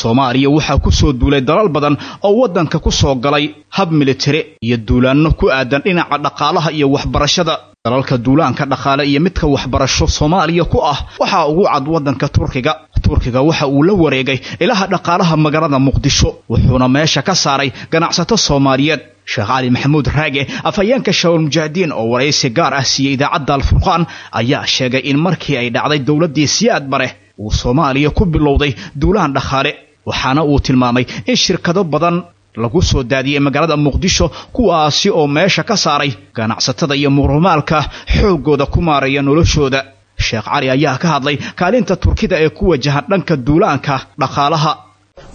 soomaaliya waxaa ku soo duulay dalal badan oo waddanka ku soo galay hab militari iyo duulaanno ku aadan dhinaca dhaqaalaha iyo waxbarashada. Dalalka duulaanka dhaqaale iyo midka waxbarasho soomaaliya ku ah waxaa ugu cad waddanka turkiga. Turkiga waxa uu la wareegay ilaha dhaqaalaha magaalada muqdisho wuxuuna meesha ka saaray ganacsato soomaaliyeed. Sheekh cali maxamuud raage afhayeenka shawal mujaahidiin oo waraysi gaar ah siiyey idaacadda alfurqaan ayaa sheegay in markii ay dhacday dowladdii siyaad bare uu soomaaliya ku bilowday duulaan dhaqaale waxaana uu tilmaamay in shirkado badan lagu soo daadiyey magaalada muqdisho kuwaasi oo meesha ka saaray ganacsatada iyo murumaalka xooggooda ku maaraya noloshooda. Sheekh cali ayaa ka hadlay kaalinta turkida ee ku wajahan dhanka duulaanka dhaqaalaha.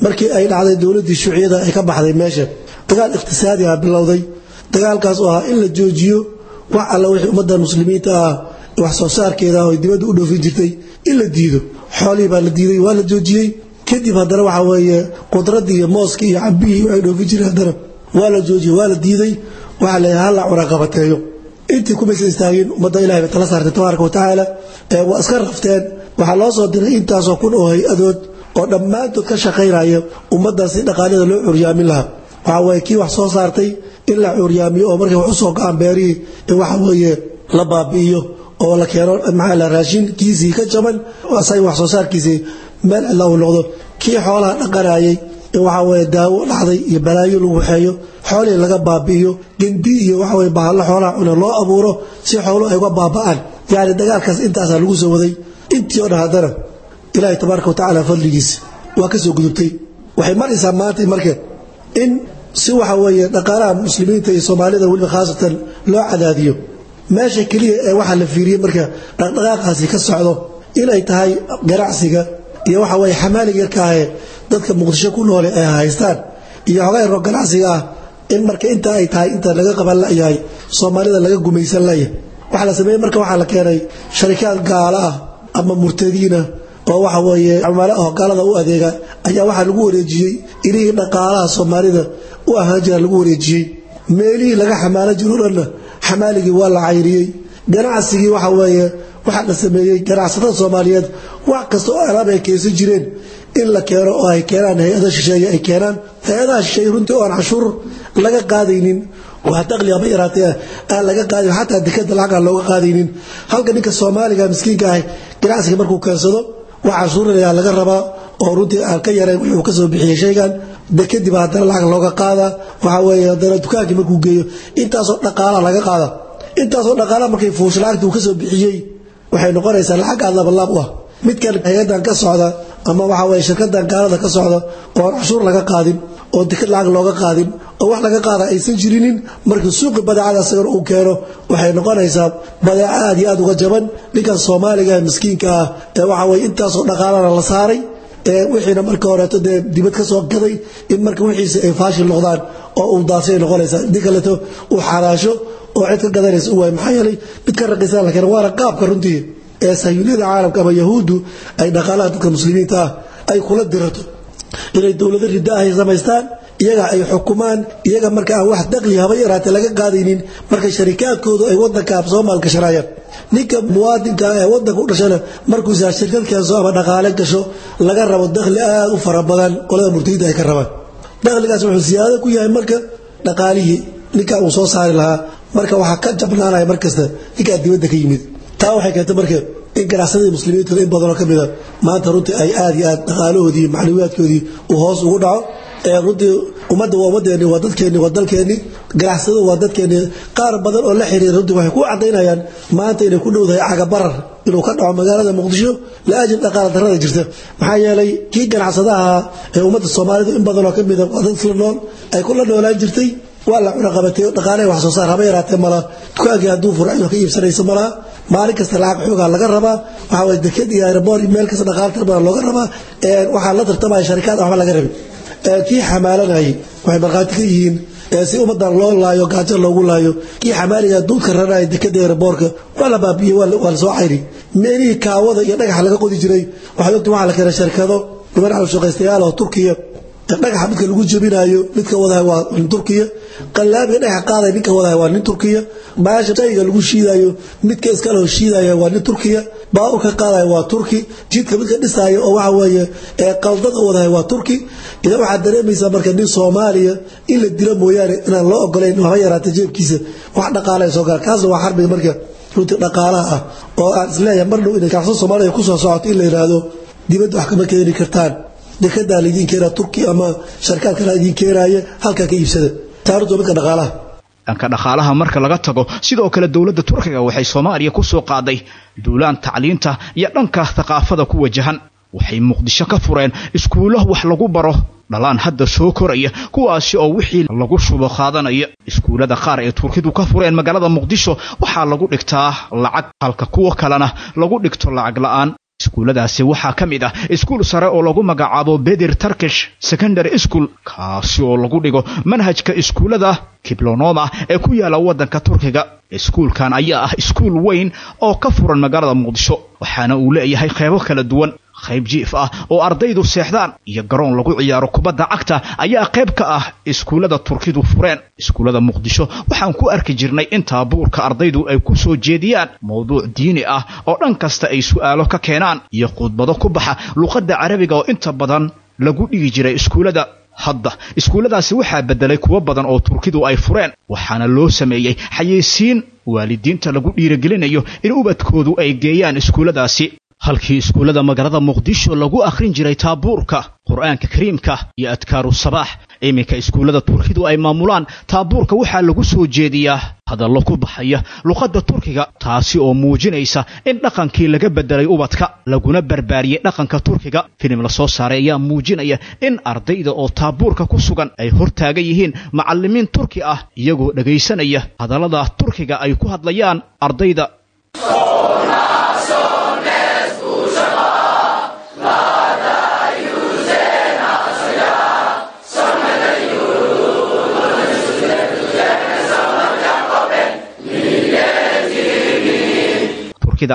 Markii ay dhacday dowladdii shuuciyada ay ka baxday meesha dagaal iqhtisaadi ah bilowday. Dagaalkaas oo ahaa in la joojiyo wax alla wixii ummadda muslimiinta ah wax soo saarkeeda oo dibadda u dhoofin jirtay in la diido. Xoolihii baa la diiday waa la joojiyey kadib haddana waxaa weeye qudraddii iyo mooskii iyo cabihii waxay dhoofin jireen haddana waa la joojiyey waa la diiday waxaa la halla cunaqabateeyo intii kumaysan istaagin ummadda ilahay bay tala saartay tabaaraka wa tacaala waa iska rafteen. Waxaa loo soo diray intaasoo kun oo hay'adood oo dhammaantood ka shaqaynaya ummaddan si dhaqaalada loo curyaamin lahaa. Waxaa weeye kii wax soo saartay in la curyaamiyo oo markay wax u go'aan beerihii in waxa weeye la baabi'iyo oo la keeno maxaa la raashinkiisii ka jaban asaga wax soo saarkiisii meel cilla uu noqdo kii xoolaha dhaqanayay in waxaa weeye daawo dhacday iyo balaayo lagu waxeeyo xoolihii laga baabi'iyo gendi iyo waxa weye bahalla xoolaha cuna loo abuuro si xooluhu ay uga baaba'aan. Yacni dagaalkaas intaasaa lagu soo waday. Intii oo dhan haddana ilaahay tabaaraka wa tacaala fadligiisa waa ka soo gudubtay. Waxay maraysaa maanta marka in si waxa weeye dhaqaalaha muslimiinta iyo soomaalida weliba khaasatan loo cadaadiyo. Meesha keliya ee waxaa la fiiriyey marka dhaqdhaqaaqaasi ka socdo inay tahay ganacsiga iyo waxa weye xamaaliga yarka ahee dadka muqdisho ku noole ay haystaan iyo xogaa roo ganacsiga ah in marka inta ay tahay inta laga qaban layahay soomaalida laga gumaysan layahay waxaa la sameeyey marka waxaa la keenay sharikaad gaalo ah ama murtadiina oo waxa weeye camaalo ah gaalada u adeega ayaa waxaa lagu wareejiyey. Ilihii dhaqaalaha soomaalida u ahaan jira lagu wareejiyey. Meelihii laga xamaalo jiro dhanna xamaaligii waa la cayriyey. Ganacsigii waxa weeye waxaa la sameeyey ganacsatada soomaaliyeed wax kasta oo alaab ay keensan jireen in la keeno oo ay keenaan hay'ada shisheeye ay keenaan. Hay'adaha shisheeye runtii oon cashuur laga qaadaynin waa daqli ama yaraatee aan laga qaadin xataa dekada lacag aan looga qaadaynin. Halka ninka soomaaliga miskiinka ah ganacsiga markuu keensado wax cashuurinayaa laga rabaa oo runtii aan ka yarayn wuxuu ka soo bixiyey shaygan. Dekadiba haddana lacag looga qaada waxaa weeye haddana dukaankii markuu geeyo intaasoo dhaqaala laga qaada. Intaasoo dhaqaala markay fuusho lacagtii uu ka soo bixiyey waxay noqonaysaa lacag aad labalaab u ah. Midkan hay'adan ka socda ama waxa weye shirkadan gaalada ka socda oo aan laga qaadin oo dekad lacag looga qaadin oo wax laga qaada aysan jirinin markii suuqi badeecada asagana uu keeno waxay noqonaysaa badeeco aad iyo aad uga jaban. Ninkan soomaaliga miskiinka ah ee waxa weye intaasoo dhaqaalana la saaray ee wixiina marka horeeto dee dibad ka soo gaday in marka wixiisa ay faashil noqdaan oo uu daasay noqonaysaa haddii kaleeto uu xaraasho oo cid ka gadanaysa u waay maxaa yeelay mid ka raqiisana la keena waana qaabka runtii ee sahyuunyada caalamka ama yahuuddu ay dhaqaalaha dadka muslimiinta ah ay kula dirato. Inay dowlado riddo ahay samaystaan iyaga ay xukumaan iyaga marka aan wax daqli haba yaraatee laga qaadaynin marka sharikaadkoodu ay wadanka soo maalgashanayaan ninka muwaadinka ee wadanka u dhashana markuusaa shirkad keenso ama dhaqaale gasho laga rabo dakhli aad u fara badan qolada murtayida ay ka rabaan. Dakhligaas wuxuu siyaado ku yahay marka dhaqaalihii ninka uu soo saari lahaa marka waxaa ka jabnaanaya markasta ninkaa dibadda ka yimid. Taa waxay keentay marka in ganacsadii muslimiintu in badanoo ka mida maanta runtii ay aad iyo aad dhaqaalahoodii macnawiyaadkoodii uu hoos ugu dhaco. Ee runtii ummadda waa ummadeenni waa dadkeenni waa dalkeenni ganacsadu waa dadkeenni qaar badan oo la xiriira runtii waxay ku cadaynayaan maanta inay ku dhowdahay cagabarar inuu ka dhaco magaalada muqdisho la-ajil dhaqaala darrada jirta. Maxaa yeelay kii ganacsadaha ee ummadda soomaalidu in badanoo ka mida waa dad isla nool ay kula noolaan jirtay waa la cunaqabateeyo dhaqaalaha wax soo saar haba yaraatee malaha dukaankii hadduu cidoo ka iibsanaysa malaha maalin kasta lacag xoogaa laga rabaa waxaa waye deked iyo meel kasta dhaqaala tar looga rabaa waxaa la tartamaya sharikaad waxba laga rabin. Kii xamaalanayay waxay markhaati ka yihiin si ummadan loo laayo gaajo loogu laayo. Kii xamaaliga duudka raraya dekada aeroboorka waa la baabiyey waa la soo cayri meelihii kaawada iyo dhagaxa laga qodi jiray. Waxay ogti waxaa la keenay sharikado. Niman calshaqaystayaal oo turkiya dhagaxa midka lagu jebinayo midka wadahay waa nin turkiya. Qallaabiga dhagaxa qaadaya ninka wadahay waa nin turkiya. Baasha shayga lagu shiidayo midka iskaloo shiidaya waa nin turkiya. Baaburka qaadaya waa turki. Jidka midka dhisaayo oo waxa weeye qaldada wadahay waa turki. Idan waxaad dareemaysaa marka nin soomaaliya in la dilo mooyaane inaan loo ogolayn haba yaraata jeebkiisa. Wax dhaqaalaya soo gala kaasna waa xarbiga marka runtii dhaqaalaha ah oo aan is leeyahay mar dhow inay kacsan soomaaliya ku soo socoto in la yidhaahdo dibadda wax kama keeni kartaan dekadaa laydin keenaa turki ama sharkaad kala idin keenaaya halkaa ka iibsada. Taarunta midka dhaqaalaha. Dhanka dhaqaalaha marka laga tago sidoo kale dowladda turkiga waxay soomaaliya ku soo qaaday duulaan tacliinta iyo dhanka thaqaafada ku wajahan. Waxay muqdisho ka fureen iskuulo wax lagu baro dhalaan hadda soo koraya kuwaasi oo wixii lagu shubo qaadanaya. Iskuullada qaar ee turkidu ka fureen magaalada muqdisho waxaa lagu dhigtaa lacag halka kuwa kalena lagu dhigto lacag la'aan iskuulladaasi waxaa ka mid ah iskuul sare oo lagu magacaabo beder turkish secondary school kaasi oo lagu dhigo manhajka iskuullada kiblonoma ee ku yaalla waddanka turkiga. Iskuulkan ayaa ah iskuul weyn oo ka furan magaalada muqdisho waxaana uu leeyahay qeybo kala duwan qayb jiif ah oo ardaydu seexdaan iyo garoon lagu ciyaaro kubadda cagta ayaa qayb ka ah iskuullada turkidu fureen. Iskuullada muqdisho waxaan ku arki jirnay in taabuurka ardaydu ay ku soo jeediyaan mowduuc diini ah oo dhan kasta ay su'aalo ka keenaan iyo khudbado ku baxa luqadda carabiga oo inta badan lagu dhigi jiray iskuullada. Hadda iskuulladaasi waxaa beddelay kuwo badan oo turkidu ay fureen waxaana loo sameeyey xayeysiin waalidiinta lagu dhiirigelinayo in ubadkoodu ay geeyaan iskuulladaasi halkii iskuullada magaalada muqdisho lagu akhrin jiray taabuurka qur'aanka kariimka iyo adkaaru sabaax. Iminka iskuullada turkidu ay maamulaan taabuurka waxaa lagu soo jeediyaa hadallo ku baxaya luqadda turkiga taasi oo muujinaysa in dhaqankii laga beddelay ubadka laguna barbaariyey dhaqanka turkiga. Filim la soo saaray ayaa muujinaya in ardayda oo taabuurka ku sugan ay hortaagan yihiin macallimiin turki ah iyagoo dhegaysanaya hadallada turkiga ay ku hadlayaan ardayda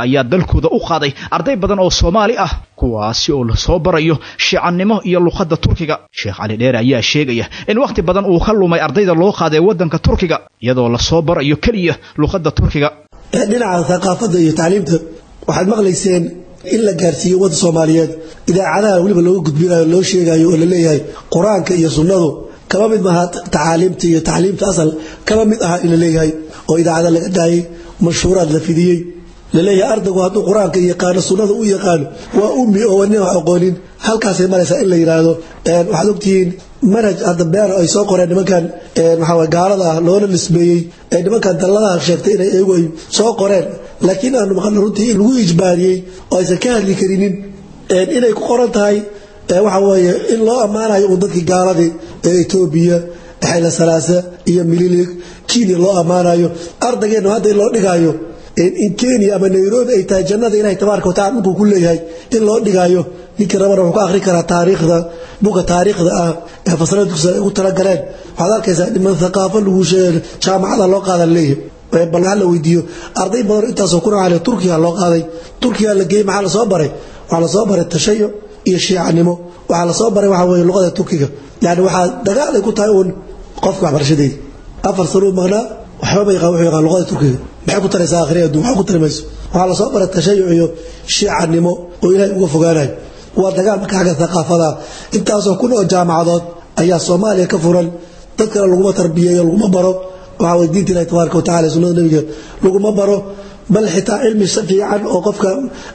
ayaa dalkooda u qaaday arday badan oo soomaali ah kuwaasi oo la soo barayo shiicannimo iyo luqadda turkiga. Sheekh cali dheere ayaa sheegaya in wakhti badan uu ka lumay ardayda loo qaaday waddanka turkiga iyadoo la soo barayo keliya luqadda turkiga. Dhinaca thaqaafadda iyo tacliimta waxaad maqlayseen in la gaarsiiyo wadda soomaaliyeed. Idaacadaha weliba looga gudbinayo loo sheegayo oo la leeyahay qur'aanka iyo sunnadu kama mid maaha tacaaliimta iyo tacliimta asal kama mid aha in la leeyahay oo idaacada laga daayay mashhuuraad la fidiyey la leeyahay ardaygu hadduu qur'aanka yaqaano sunnada u yaqaano waa ummi oo nin wax aqoonin. Halkaasay maraysaa in la yidhaahdo waxaad ogtihiin manhaj hadda beer ay soo qoreen nimankan waxaa gaalada ah loona nisbeeyey. Ee nimankan dalladaha sheegtay inay iyagu ay soo qoreen laakiin aanu maqalno runtii in lagu ijbaariyey oo aysan ka hadli karinin inay ku qoran tahay waxa weeye in loo ammaanayo uun dadkii gaaladii ee etoobiya xayla salaasa iyo mililig kenya loo ammaanayo. Ardaygeenu hadda in loo dhigaayo in kenya ama nairobi ay tahay jannada ilahay tabaaraka watacala dhulkuu ku leeyahay in loo dhigaayo ninkii rabana wuxuu ka akhri karaa taariikhda buga taariikhda ah ee ay ugu talagaleen. Waxaad arkaysaa niman thaqaafo lagu jaamacada loo qaada leeyahay. Bal ha la weydiiyo arday badan intaasoo ku raacale turkiga loo qaaday. Turkiga la geeyey maxaa la soo baray? Waxaa la soo baray tashayo iyo shiicanimo. Waxaa la soo baray waxa weeye luqada turkiga. Yani waxaa dagaal ay ku tahay uun qofka waxbarashadeeda. Afar sanuu maqnaa waxba ma yaqaan wuxuu yaqaan luqada turkiga maxay ku taraysaa akhriya adduun waxba ku tari waxaa la soo baray tashayuc iyo shiicanimo oo ilaahay uga fogaanayo. Waa dagaal marka xagga thaqaafada intaasoo kun oo jaamacadood ayaa soomaaliya ka furan. Dad kale laguma tarbiyeeyo laguma baro. Waxaa weye diinta ilahi tabaaraka watacala iyo sunnada nebiga laguma baro. Bal xitaa cilmi fiican oo qofka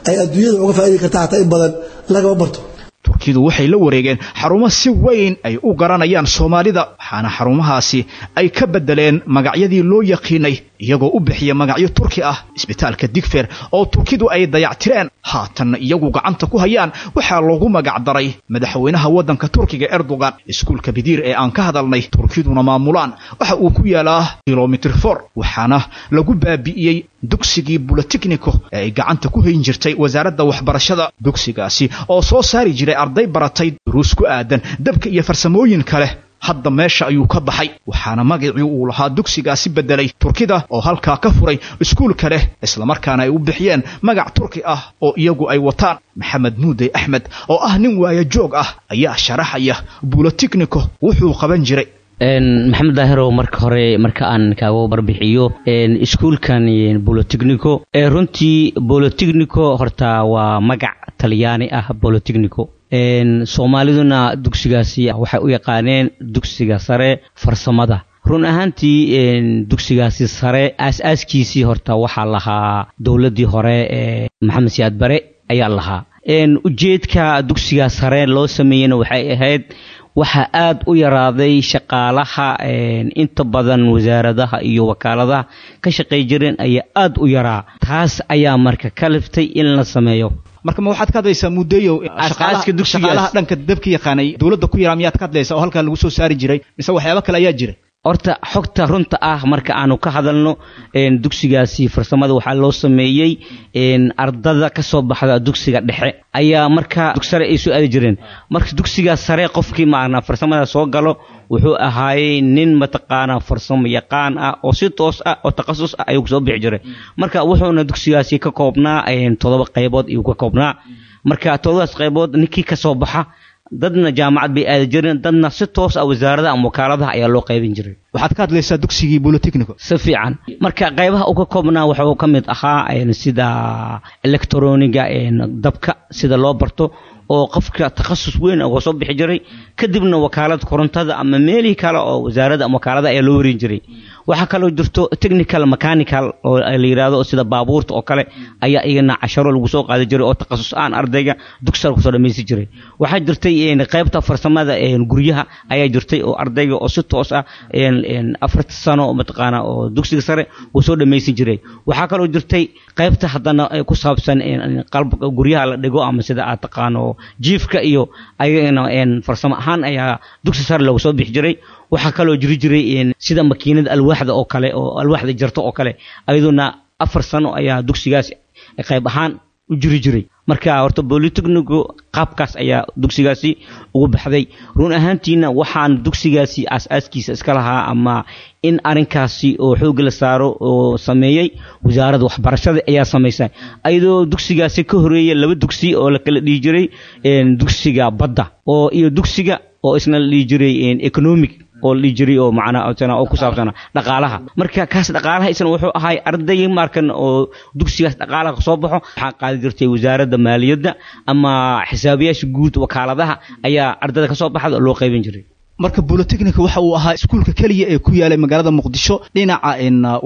ay adduunyada uga faa'idi karta xataa in badan lagama barto turkidu waxay la wareegeen xarumo si weyn ay u garanayaan soomaalida waxaana xarumahaasi ay ka beddeleen magacyadii loo yaqiinay iyagoo u bixiya magacyo turki ah isbitaalka digfer oo turkidu ay dayactireen. Haatanna iyagu gacanta ku hayaan waxaa loogu magac daray madaxweynaha waddanka turkiga erdogan. Iskuulka bidiir ee aan ka hadalnay turkiduna maamulaan. Waxa uu ku yaalaa kilomitr for waxaana lagu baabi'iyey dugsigii bulotekniko ee ay gacanta ku hayn jirtay wasaaradda waxbarashada. Dugsigaasi oo soo saari jiray arday baratay duruus ku aadan dabka iyo farsamooyin kale hadda meesha ayuu ka baxay waxaana magacii uu lahaa dugsigaasi beddelay turkida oo halkaa ka furay iskuulka leh islamarkaana ay u bixiyeen magac turki ah oo iyagu ay wataan. Maxamed muudey axmed oo ah nin waaya joog ah ayaa sharaxaya bulotikniko wuxuu qaban jiray. Maxamed daahirow marka hore marka aan kaaga barbixiyo iskuulkan bolotechnico runtii bolotechnico horta waa magac talyaani ah bolotechnico soomaaliduna dugsigaasi waxay u yaqaaneen dugsiga sare farsamada. Run ahaantii dugsigaasi sare aas-aaskiisii horta waxaa lahaa dowladdii hore ee maxamed siyaad bare ayaa lahaa. Ujeedka dugsiga sare loo sameeyeyna waxay ahayd waxaa aada u yaraaday shaqaalaha inta badan wasaaradaha iyo wakaaladaha ka shaqay jireen ayaa aada u yaraa. Taas ayaa marka ka liftay in la sameeyo marka ma waxaad ka hadlaysaa muddayow shaqaalaha dhanka dabka yaqaanay dowladda ku yaraa miyaad ka hadlaysaa oo halkaa lagu soo saari jiray mise waxyaaba kale ayaa jira horta xogta runta ah marka aanu ka hadalno dugsigaasi farsamada waxaa loo sameeyey ardada ka soo baxda dugsiga dhexe. Ayaa marka dugsare ay soo aadi jireen. Marka dugsiga sare qofkii maarna farsamada soo galo wuxuu ahaayey nin mataqaanaa farsamo yaqaan ah oo si toos ah oo takhasus ah ayuu soo bixi jiray. Marka wuxuuna dugsigaasi ka koobnaa toddoba qaybood ayuu ka koobnaa. Marka toddobadaas qaybood ninkii ka soo baxa dadna jaamacad bay aadi jireen. Dadna si toos ah wasaaradaha ama wakaaladaha ayaa loo qaybin jiray. Waxaad ka hadlaysaa dugsigii bolotechnico si fiican. Marka qaybaha uu ka koobnaa wuxuu ka mid ahaa sida electroniga dabka sida loo barto oo qofka takhasus weyn uga soo bixi jiray. Kadibna wakaalada korontada ama meelihii kale oo wasaaradda ama wakaalada ayaa loo warin jiray waxaa kaloo jirto technical mechanical oo la yidhaahdo sida baabuurta oo kale ayaa iyagana casharo lagu soo qaadi jiray oo takhasus aan ardayga dugsiga ku soo dhammaysti jiray. Waxaa jirtay qaybta farsamada guryaha ayaa jirtay oo ardayga oo si toos ah afarta sano mataqaana oo dugsiga sare uu soo dhammaysan jiray. Waxaa kaloo jirtay qaybta haddana ku saabsan guryaha la dhigo ama sida aad taqaano jiifka iyo ayagana farsamo ahaan ayaa dugsi sare lagu soo bixi jiray waxaa kaloo jiri jiray sida makiinada alwaaxda oo kale oo alwaaxda jarto oo kale ayaduna afar sano ayaa dugsigaas qayb ahaan u jiri jiray. Marka horta bolitechnico qaabkaas ayaa dugsigaasi ugu baxday. Run ahaantiina waxaan dugsigaasi aas-aaskiisa iska lahaa ama in arrinkaasi oo xoog la saaro oo sameeyey wasaaradda waxbarashada ayaa samaysay. Ayadoo dugsigaasi ka horreeya laba dugsi oo la kala dhihi jiray dugsiga badda oo iyo dugsiga oo isna la dhihi jiray economic oo jiray oo macnaa oo ku saabsana dhaqaalaha. Marka kaas dhaqaalaha isna wuxuu ahay arday markan oo dugsigaas dhaqaalaha soo baxo waxaa qaadi jirtay wasaaradda maaliyadda ama xisaabiyaasha guud wakaaladaha ayaa ardayda ka soo baxda oo loo qaybin jiray marka bolotechnica waxa uu ahaa iskuulka keliya ee ku yaalay magaalada muqdisho dhinaca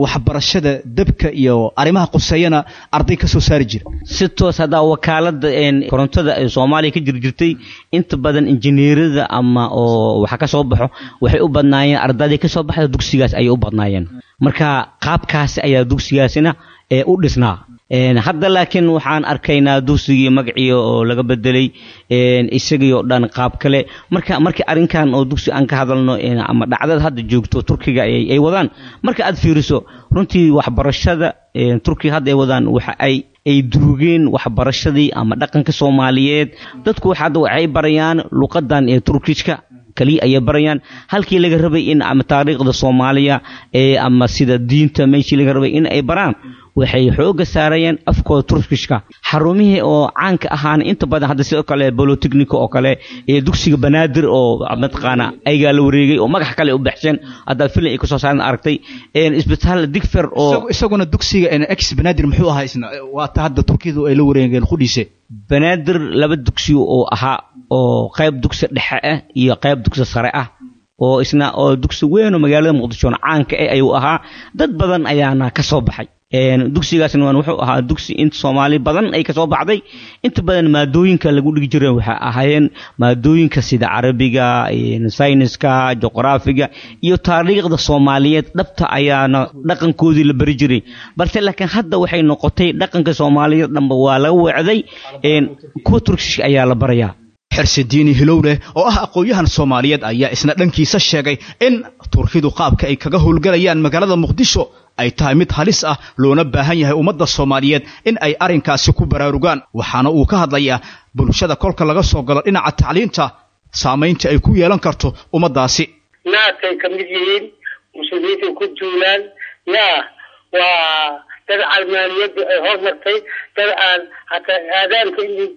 waxbarashada dabka iyo arrimaha quseeyana arday ka soo saari jira. Si toos haddaa wakaalada korontada ee soomaaliya ka jiri jirtay inta badan injineerada ama oo waxa ka soo baxo waxay u badnaayeen ardayday ka soo baxda dugsigaas ayay u badnaayeen. Marka qaabkaasi ayaa dugsigaasina ee u dhisnaa hadda laakiin waxaan arkaynaa dugsigii magacii oo laga bedelay isagii oo dhan qaab kale. Marka markii arrinkan oo dugsi aan ka hadalno ama dhacdada hadda joogto turkiga ay wadaan marka aad fiiriso runtii waxbarashada turkiga hadda ay wadaan waxa ay ay duugeen waxbarashadii ama dhaqanka soomaaliyeed. Dadku hadda waxay barayaan luqadan ee turkishka kaliya ayay barayaan. Halkii laga rabay in ama taariikhda soomaaliya ama sida diinta meeshii laga rabay in ay baraan waxay xooga saarayeen afkooda turkishka xarumihii oo caanka ahaana inta badan hadda sidoo kale bolotechnica oo kale ee dugsiga banaadir oo mataqaana ayagaa la wareegay oo magax kale u baxsheen haddaa filim ay ka soo saaren aragtay isbitaal digfer oo isaguna dugsiga ex banaadir muxuu ahaa isna waata hadda turkiyadu ay la wareegeen qudhiise banaadir laba dugsi oo ahaa oo qayb dugsi dhexe ah iyo qayb dugsi sare ah oo isna oo dugsi weyn oo magaalada muqdishoona caanka ah ayuu ahaa. Dad badan ayaana ka soo baxay dugsigaasna waan wuxuu ahaa dugsi inta soomaali badan ay ka soo baxday. Inta badan maadooyinka lagu dhigi jiray waxay ahaayeen maadooyinka sida carabiga sayniska juqraafiga iyo taariikhda soomaaliyeed. Dhabta ayaana dhaqankoodii la bari jiray. Balse laakiin hadda waxay noqotay dhaqanka soomaaliyeed dhanba waa laga weecday kuwa turkishka ayaa la barayaa xerse diini hilowleh oo ah aqoon-yahan soomaaliyeed ayaa isna dhankiisa sheegay in turkidu qaabka ay kaga howlgalayaan magaalada muqdisho ay tahay mid halis ah loona baahan yahay ummadda soomaaliyeed in ay arrinkaasi ku baraarugaan. Waxaana uu ka hadlayaa bulshada kolka laga soo galo dhinaca tacliinta saamaynta ay ku yeelan karto ummaddaasi. Naatay ka mid yihiin muslimiintay ku duulaan yaa waa dad calmaaniyadda ay hormartay dad aan hataa aadaanka in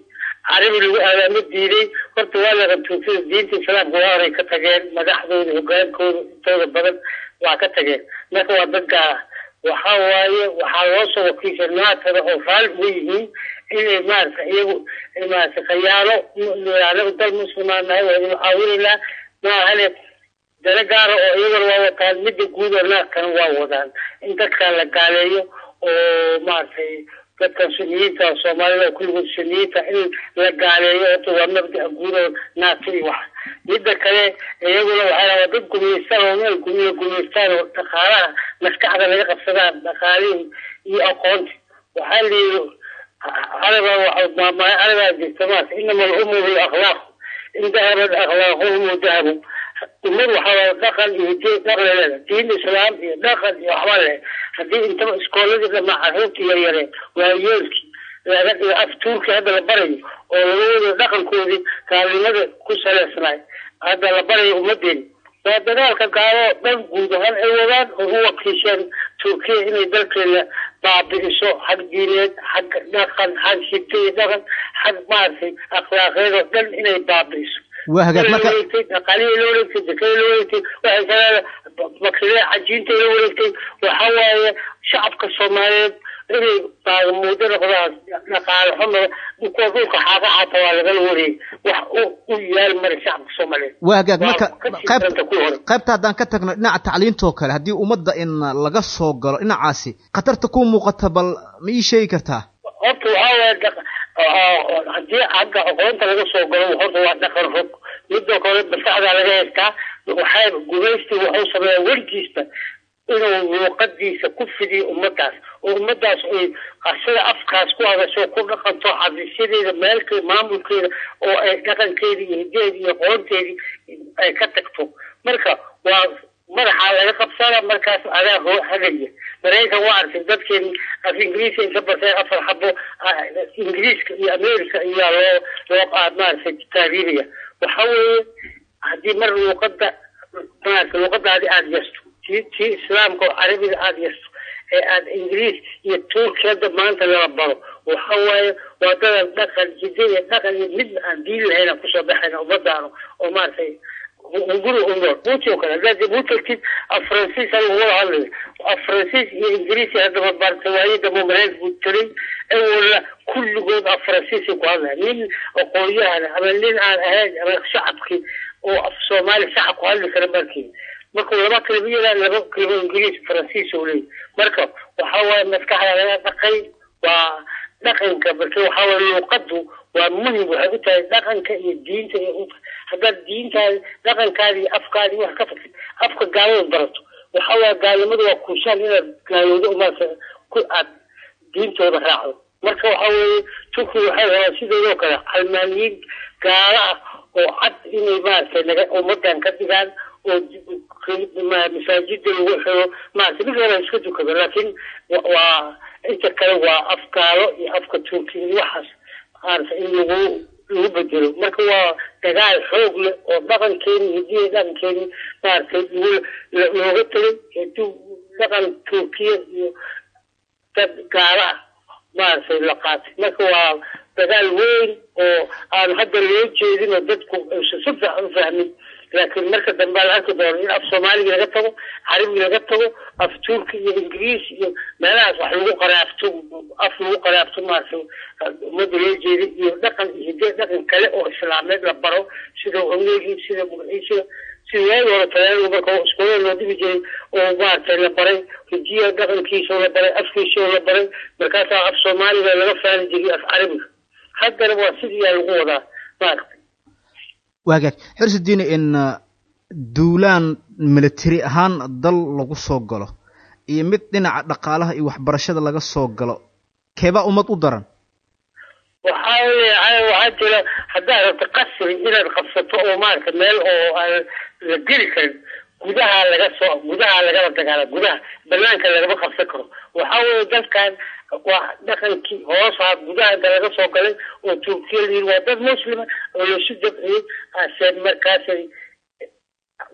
carabi lagu aadaamo diiday horta waa la rabtuugsada diinta islaamka waa horay ka tageen madaxdooda hogaankooda intooda badan waa ka tageen. Marka waa dad gaara waxaa waaye waxaa loo soo wakiisha naatada oo raali uga yihiin inay maarata iyagu maarata khayaano anagu dal muslimaan nahay waa idin caawinaynaa maahane dana gaara oo iyagana waa wataan midda guud oo naadkana waa wadaan. In dadkan la gaaleeyo oo maaragtay dadkan suniyiinta soomaalida kulligood suniyiinta in la gaaleeyo horta waa mabdaa guud oo iyo wax. Midda kale iyaguna waxay rabaa dad gumaystaan oo meel gumiya gumaystaan oo dhaqaalaha maskaxda laga qabsadaan dhaqaalihii iyo aqoonti waxaa la yidhi carabaa carabaa jirta maarata inama alumuuru alakhlaaq in dahabat akhlaaquhum dahabu ummad waxaa dhaqan iyo diin diin islaam iyo dhaqan iyo waxba leh. Haddii intaba iskooladii dhamaa carruurtii yaryareen waa yeelkii laga dhigo aftuurkii hadda la barayo oo laga wado dhaqankoodii gaalnimada ku saleysnaay hadda la barayo ummadeeni waa dagaalka gaalo dhan guud ahaan ay wadaan oo u wakiisheen turkiya inay dalkeena baabi'iso xag diineed xag dhaqan xag hiddo iyo dhaqan xag maaragtay akhlaaqeed oo dhan inay baabi'iso waa hagaag. Marka la wareegtay dekada la wareegtay waxay kale bakile cajiintay la wareegtay. Waxa waaye shacabka soomaaliyeed inay baagamuudo noqdaan dhaqaale xumo kuwa dhulka xaaqa xaata waa lagala wareegay. Wax u yaal mara shacabka soomaaliyeed. Waa hagaag. Marka qaybta qaybta haddaan ka tagno dhinaca tacliintoo kale haddii ummadda in laga soo galo dhinacaasi khatarta ku muuqata bal ma ii sheegi kartaa? Horta waxaa waaye haddii xagga aqoonta laga soo galo horta waa dhaqan rog midoo kale maskaxdaa laga heystaa waxaa gumaysti wuxuu sameeyaa weligiisba inuu luuqadiisa ku fidiyo ummadaas oo ummadaas ay asada afkaas ku hadasho ku dhaqanto xabisyadeeda meelkeeda maamulkeeda oo ay dhaqankeeda iyo hideeda iyo qoonteedii ay ka tagto. Marka waa madaxaa laga qabsana markaas adaa hoo hagaya maraykan waa arkay dadkeeni af ingiriis ay ka barteen afar xabo ingiriiska iyo america ayaa loo loo maaragtay taariibaya waxa weeye haddii mar luuqada maarata luuqadaadi aada yasto tii tii islaamka oo carabiga aada yasto ee aada ingiriis iyo turki maanta lala baro. Waxa waaye waa dadan dhaqan hidde iyo dhaqan iyo mid aan diin lahayna ku soo baxayna ummadaano oo maaragtay guri unool buuti kale haddaad jabuuti tagtid af faransiis anigu wada hadlayo af faransiis iyo ingiriisi haddaba baarta waaye buu jiray ewalna kulligood af faransiisay ku hadlaya nin aqoon-yahan ama nin aan ahayn ama shacabkii oo af soomaali shacab ku hadli kara markii. Markuu laba kelimo yadaa laba kelimo ingiriis faransiis oo leeyahy marka waxa waaye maskaxda laga dhaqay waa dhaqanka marka waxa waaye luuqadu waa muhiim waxay u tahay dhaqanka iyo diinta iyo haddaad diintaadi dhaqankaadi iyo afkaadi wax ka tagtid afka gaalada barato. Waxa waaye gaalnimada waa kuushaan inaad gaalowdo umaarta ku aad diintooda raacdo. Marka waxa weeye turkiga waxay rabaa sidoodoo kale calmaaniyiin gaala ah oo cad inay maaragtay naga ummadan ka dhigaan oo masaajida lagu xiro maaragtay mid wala iska tukado laakiin waa inta kale waa afgaalo iyo afka turkiga iyo waxaas maaragtay in lagu lagu bedelo marka waa dagaal xoog leh oo dhaqankeeni hidiya dhaqankeeni maaragtay looga tegay haduu dhaqan turkiya iyo dad gaala ah maaragtay la qaatay marka waa dagaal weyn oo aan hadda loo jeedin oo dadku aysan si fiican u fahmin laakiin marka dambe la arki doono in af soomaaliga laga tago carabiga laga tago af turki iyo ingiriis iyo meelahaas wax lagu qaraabto af lagu qaraabto maaragtay ummadda loo jeeday iyo dhaqan iyo dhaqan kale oo islaameed la baro sida onegii sida magaciisida sida waagi hore talyaanigu marka iskuulada loo dhigi jiray oo maaragtay la baray hijiya dhaqankiisa la baray afkiisa la baray markaasaa af soomaaliga laga faani jiray af carabiga haddana waa sidiyaa lagu wadaa maaragtay waagaag xirsidiini in duulaan military ahaan dal lagu soo galo iyo mid dhinaca dhaqaalaha iyo waxbarashada laga soo galo keebaa ummad u daran? Waxaa jira haddaad rabto qasri inaad qabsato oo maaragta meel oo aan la geli karin gudaha laga soo gudaha lagala dagaala gudaha banaanka lagama qabsan karo. Waxaa weeye dalkan waa dhaqankii hoosaa gudaha inta laga soo galay oo turkiya layiri waa dad muslima oo lasu dabciyey aseen markaasay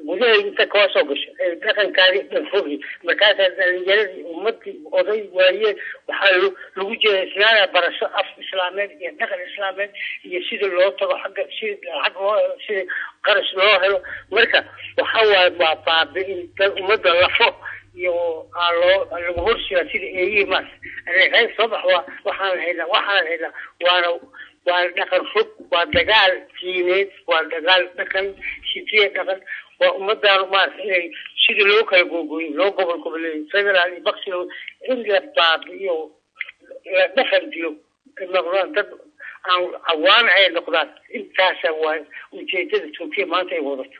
gudahay inta koo soo gasho dhaqankaadii dhan fogi. Markaasaa dhalinyaradii ummadii oday waayeen waxaa lagu jeeda islaana barasho af islaameed iyo dhaqan islaameed iyo sida loo tago xagga si lacag loo helo sida qarash loo helo. Marka waxa waaye waa baabi'in ummadda lafo iyo aa loo lagu horsiyaa sida eeyihii maas. Reer soo bax waa waxaan haynaa waxaan haynaa waana waa dhaqan fog waa dagaal diineed waa dagaal dhaqan sidiye dhaqan waa ummadaan maarata inay sidii loo kala googooyo loo gobol goboleeyo federaal iyo baksilo in la baabi'iyo la dhaqan dilo ay noqdaan dad aan cawaan ay noqdaan. Intaasa waa ujeedada turkiya maanta ay wadato